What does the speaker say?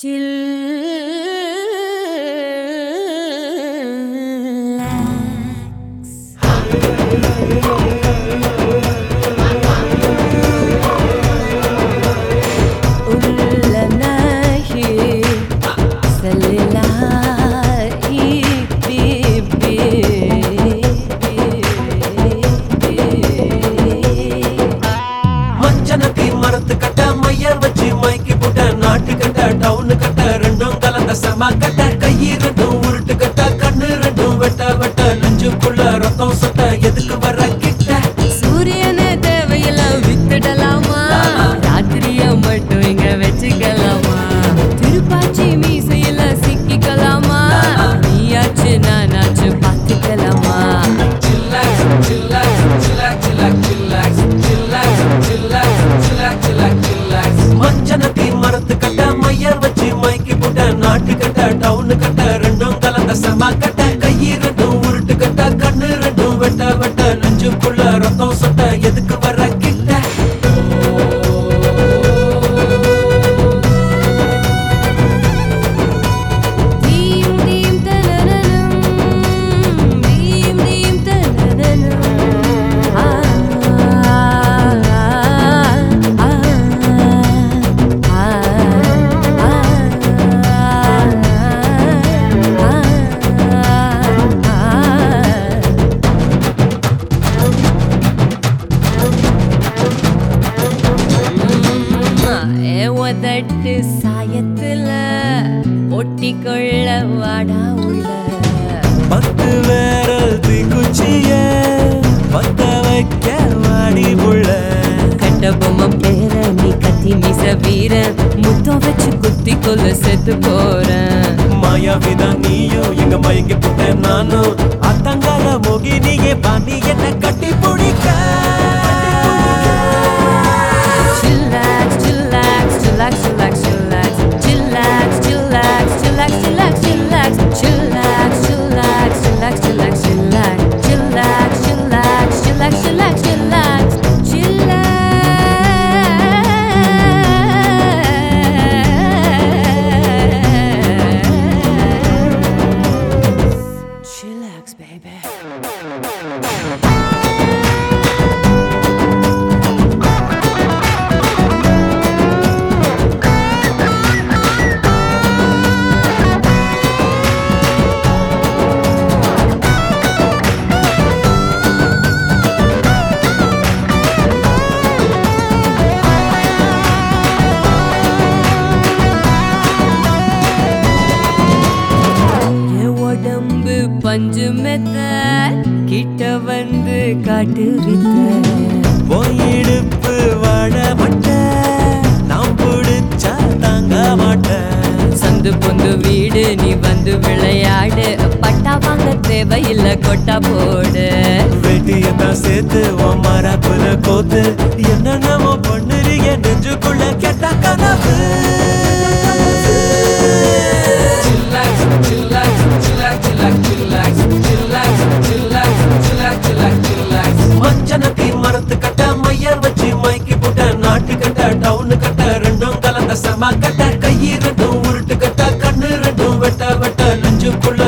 Chillax. கையி ரெண்டும் உருட்டு கட்ட கண்ணு ரெண்டும் வெட்ட வெட்ட நெஞ்சுக்குள்ள ரத்தம் சொட்ட எதுக்கு உதட்டு சாயத்துல ஒட்டிக்கொள்ள வாடா உள்ள. பத்து வேரல் தீக்குச்சிய பத்த வைக்க வாடி புள்ள கண்ட பொம்மை பேர நீ கத்தி மிச வீர முத்தம் வச்சு குத்தி கொல்ல செத்து போறேன் மாயாவிதான் நீயும் எங்க மயங்கி புட்ட நானும். அத்தங்கால மோகினியே பாண்டி என்ன கட்டி பஞ்சு மெத்த கிட்ட வந்து காட்டு வித்த. போயிடுப்பு மாட்டேன் நான் பிடிச்சா தாங்க மாட்டேன் சந்து பொந்து வீடு நீ வந்து விளையாடு. பட்டா வாங்க தேவையில்ல கொட்டா போடு. வெட்டியத்தான் சேர்த்து உன் மரப்புல கோத்து. என்னென்னமோ பண்ணுறீங்க நெஞ்சுக்குள்ள கெட்ட கனவு. கட்ட கை ரெண்டும் உருட்டுக்கட்ட கண்ணு ரெண்டும் வெட்ட வெட்ட நெஞ்சுக்குள்ள